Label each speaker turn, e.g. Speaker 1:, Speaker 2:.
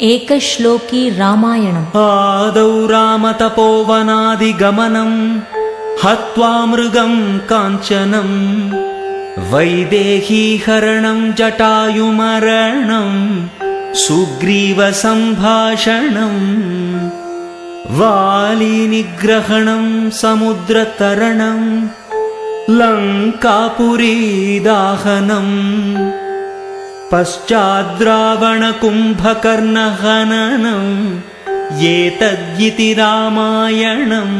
Speaker 1: एकश्लोकी रामायणम्।
Speaker 2: आदौ रामतपोवनादिगमनम् हत्वा मृगम् काञ्चनम् वैदेहीहरणम् जटायुमरणम् सुग्रीवसम्भाषणम् वालिनिग्रहणम् समुद्रतरणम् लङ्कापुरीदाहनम् पश्चाद्रावणकुम्भकर्णहननम् एतद्यिति रामायणम्